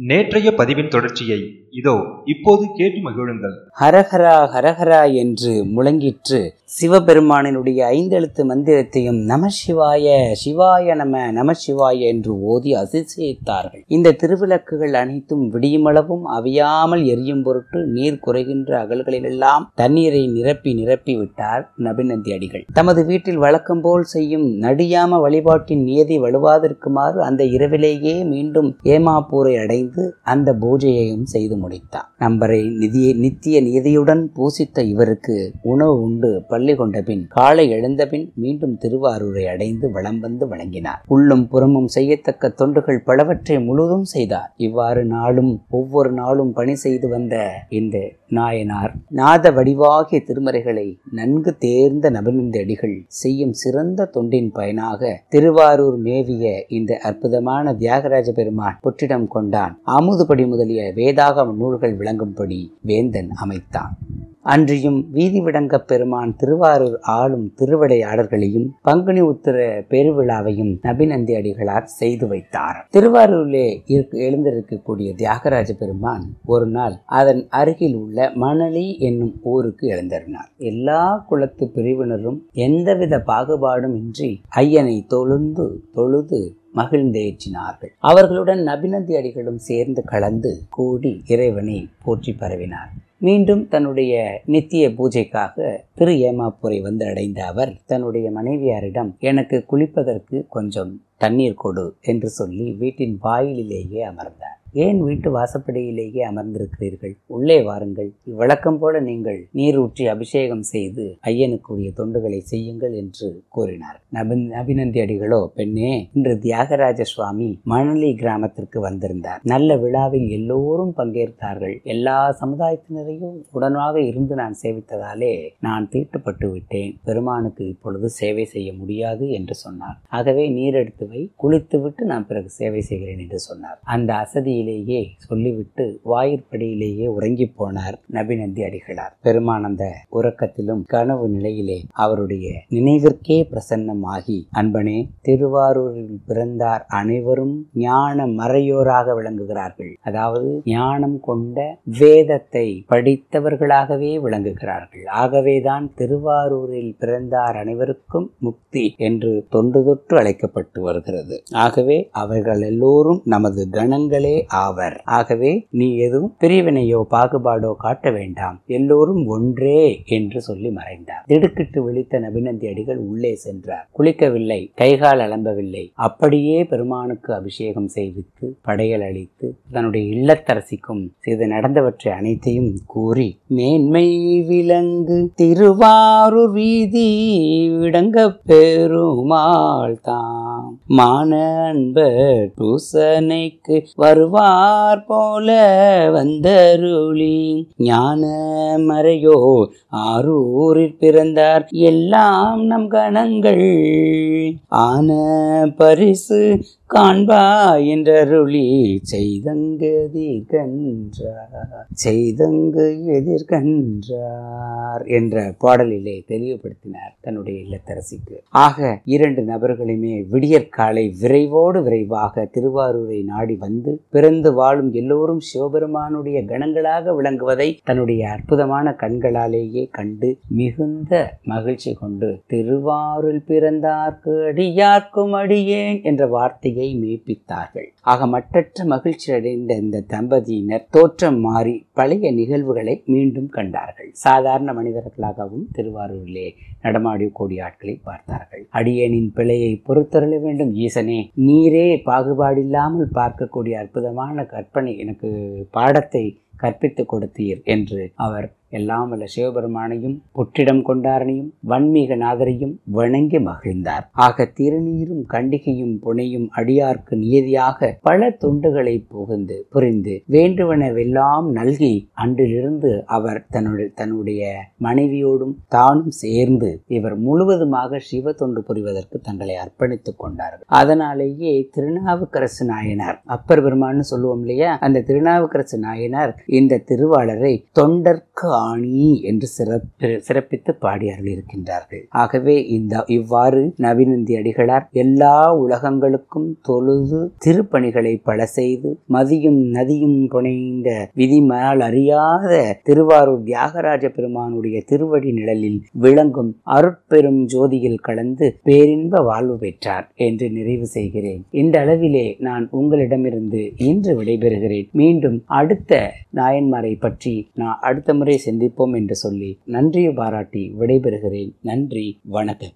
நேற்றைய பதிவின் தொடர்ச்சியை இதோ இப்போது கேட்டு மகிழுங்கள். ஹரஹரா ஹரஹரா என்று முழங்கிற்று சிவபெருமானினுடைய ஐந்தெழுத்து மந்திரத்தையும் நம சிவாய சிவாய நம நம சிவாய என்று ஓதி அதிசயித்தார்கள் இந்த திருவிளக்குகள் அனைத்தும் விடியுமளவும் அவியாமல் எரியும் பொருட்டு நீர் குறைகின்ற அகல்களிலெல்லாம் தண்ணீரை நிரப்பி நிரப்பி விட்டார் நபிநந்தி அடிகள் தமது வீட்டில் வழக்கம் போல் செய்யும் நடியாம வழிபாட்டின் நியதி வலுவாதிருக்குமாறு அந்த இரவிலேயே மீண்டும் ஏமாப்பூரை அடைந்து அந்த பூஜையையும் செய்து முடித்தார். நம்பரை நிதியை நித்திய நிதியுடன் பூசித்த இவருக்கு உணவு உண்டு பள்ளி கொண்ட பின் காலை எழுந்தபின் மீண்டும் திருவாரூரை அடைந்து வளம் வந்து வழங்கினார். உள்ளும் புறமும் செய்யத்தக்க தொண்டுகள் பலவற்றை முழுதும் செய்தார். இவ்வாறு நாளும் ஒவ்வொரு நாளும் பணி செய்து வந்த இந்த நாயனார் நாத வடிவாகிய திருமறைகளை நன்கு தேர்ந்த நபனிந்த அடிகள் செய்யும் சிறந்த தொண்டின் பயனாக திருவாரூர் மேவிய இந்த அற்புதமான தியாகராஜ பெருமான் புற்றிடம் கொண்டான். அமுதுபடி முதலிய வேதாகம நூல்கள் விளங்கும்படி வேந்தன் அமைத்தான். அன்றியும் வீதி விடங்க பெருமான் திருவாரூர் ஆளும் திருவிளையாடல்களையும் பங்குனி உத்திர பெருவிழாவையும் நபிநந்தி அடிகளார் செய்து வைத்தார். திருவாரூரிலே எழுந்திருக்கக்கூடிய தியாகராஜ பெருமான் ஒரு நாள் அதன் அருகில் உள்ள மணலி என்னும் ஊருக்கு எழுந்திருந்தார் எல்லா குலத்து பிரிவினரும் எந்தவித பாகுபாடும் இன்றி ஐயனை தொழுந்து தொழுது மகிழ்ந்தேற்றினார்கள். அவர்களுடன் நபிநந்தி அடிகளும் சேர்ந்து கலந்து கூடி இறைவனை போற்றி பரவினார். மீண்டும் தன்னுடைய நித்திய பூஜைக்காக திரு ஏமாப்பூரை வந்து அடைந்த அவர் தன்னுடைய மனைவியாரிடம் எனக்கு குளிப்பதற்கு கொஞ்சம் தண்ணீர் கொடு என்று சொல்லி வீட்டின் வாயிலிலேயே அமர்ந்தார். ஏன் வீட்டு வாசப்படியிலேயே அமர்ந்திருக்கிறீர்கள்? உள்ளே வாருங்கள். இவ்வழக்கம் போல நீங்கள் நீர் ஊற்றி அபிஷேகம் செய்து ஐயனுக்குரிய தொண்டுகளை செய்யுங்கள் என்று கூறினார். நபின் அபிநந்தி அடிகளோ பெண்ணே இன்று தியாகராஜ சுவாமி மணலி கிராமத்திற்கு வந்திருந்தார். நல்ல விழாவில் எல்லோரும் பங்கேற்றார்கள். எல்லா சமுதாயத்தினரையும் உடனாக இருந்து நான் சேவித்ததாலே நான் தீட்டுப்பட்டு விட்டேன். பெருமானுக்கு இப்பொழுது சேவை செய்ய முடியாது என்று சொன்னார். ஆகவே நீர் எடுத்து வை. குளித்துவிட்டு நான் பிறகு சேவை செய்கிறேன் என்று சொன்னார். அந்த அசதி வாயிலேயே சொல்லிவிட்டு வாயிற்படியிலேயே உறங்கி போனார் நபிநந்தி அடிகளார் பெருமானந்த உறக்கத்திலும் கனவு நிலையிலே அவருடைய நினைவிற்கே பிரசன்னமாகி அன்பனே திருவாரூரில் பிறந்தார் அனைவரும் ஞான மறையோராக விளங்குகிறார்கள். அதாவது ஞானம் கொண்ட வேதத்தை படித்தவர்களாகவே விளங்குகிறார்கள். ஆகவேதான் திருவாரூரில் பிறந்தார் அனைவருக்கும் முக்தி என்று தொன்று தொற்று அழைக்கப்பட்டு வருகிறது. ஆகவே அவர்கள் எல்லோரும் நமது கணங்களே ஆவர். ஆகவே நீ எதுவும் பிரிவினையோ பாகுபாடோ காட்ட வேண்டாம். எல்லோரும் ஒன்றே என்று சொல்லி மறைந்தார். திடுக்கிட்டு விழித்த நபிநந்தி அடிகள் உள்ளே சென்றார். குளிக்கவில்லை கைகால் அலம்பவில்லை. அப்படியே பெருமானுக்கு அபிஷேகம் செய்வித்து படையல் அளித்து தன்னுடைய இல்லத்தரசிக்கும் செய்து நடந்தவற்றை அனைத்தையும் கூறி மேன்மை விலங்கு திருவாரூர் வீதி விடங்க பெருமாள் தாம். மான அன்பர் பூசனைக்கு வருவார் போல வந்தருளி. ஞான மறையோ ஆரூரில் பிறந்தார். எல்லாம் நம் கணங்கள் ஆன பரிசு காண்பா என்றருளி. செய்தங்கு எதிர்கன்றார். செய்தங்கு எதிர்கன்றார் என்ற பாடலிலே தெளிவுபடுத்தினார் தன்னுடைய இல்லத்தரசிக்கு. ஆக இரண்டு நபர்களுமே விடியற்காலை விரைவோடு விரைவாக திருவாரூரை நாடி வந்து பிற பிறந்து வாழும் எல்லோரும் சிவபெருமானுடைய கணங்களாக விளங்குவதை தன்னுடைய அற்புதமான கண்களாலேயே கண்டு மிகுந்த மகிழ்ச்சி கொண்டு திருவாரூர் பிறந்தார்க்கு அடியார்க்கும் அடியேன் என்ற வார்த்தையை மெய்ப்பித்தார்கள். ஆக மற்றற்ற மகிழ்ச்சி அடைந்த இந்த தம்பதியினர் தோற்றம் மாறி பழைய நிகழ்வுகளை மீண்டும் கண்டார்கள். சாதாரண மனிதர்களாகவும் திருவாரூரிலே நடமாடி கூடிய ஆட்களை பார்த்தார்கள். அடியேனின் பிழையை பொறுத்தருள வேண்டும் ஈசனே. நீரே பாகுபாடில்லாமல் பார்க்கக்கூடிய அற்புதமான கற்பனை எனக்கு பாடத்தை கற்பித்து கொடுத்தீர் என்று அவர் எல்லாம் வல்ல சிவபெருமானையும் புற்றிடம் கொண்டாரனையும் வன்மீக நாதரையும் வணங்கி மகிழ்ந்தார். ஆக திருநீரும் கண்டிகையும் புனையும் அடியார்க்கு நியதியாக பல தொண்டுகளை புகுந்து புரிந்து வேண்டுவனவெல்லாம் நல்கி அன்றிலிருந்து அவர் தன்னுடைய தன்னுடைய மனைவியோடும் தானும் சேர்ந்து இவர் முழுவதுமாக சிவ தொண்டு புரிவதற்கு தங்களை அர்ப்பணித்துக் கொண்டார்கள். அதனாலேயே திருநாவுக்கரசு நாயனார் அப்பர் பெருமான்னு சொல்லுவோம் இல்லையா? அந்த திருநாவுக்கரசு நாயனார் இந்த திருவாளரை தொண்டர்க்கு பாணி என்று சிறப்பு சிறப்பித்து பாடியார்கள் இருக்கின்றார்கள். ஆகவே இந்த இவ்வாறு நவீனந்தி அடிகளார் எல்லா உலகங்களுக்கும் தொழுது திருப்பணிகளை பல செய்து மதியும் நதியும் புனைந்த விதிமேல் அறியாத திருவாரூர் தியாகராஜ பெருமானுடைய திருவடி நிழலில் விளங்கும் அருட்பெரும் ஜோதியில் கலந்து பேரின்ப வாழ்வு பெற்றார் என்று நிறைவு செய்கிறேன். இந்த அளவிலே நான் உங்களிடமிருந்து இன்று விடைபெறுகிறேன். மீண்டும் அடுத்த நாயன்மாரை பற்றி நான் அடுத்த முறை சந்திப்போம் என்று சொல்லி நன்றி பாராட்டி விடைபெறுகிறேன். நன்றி வணக்கம்.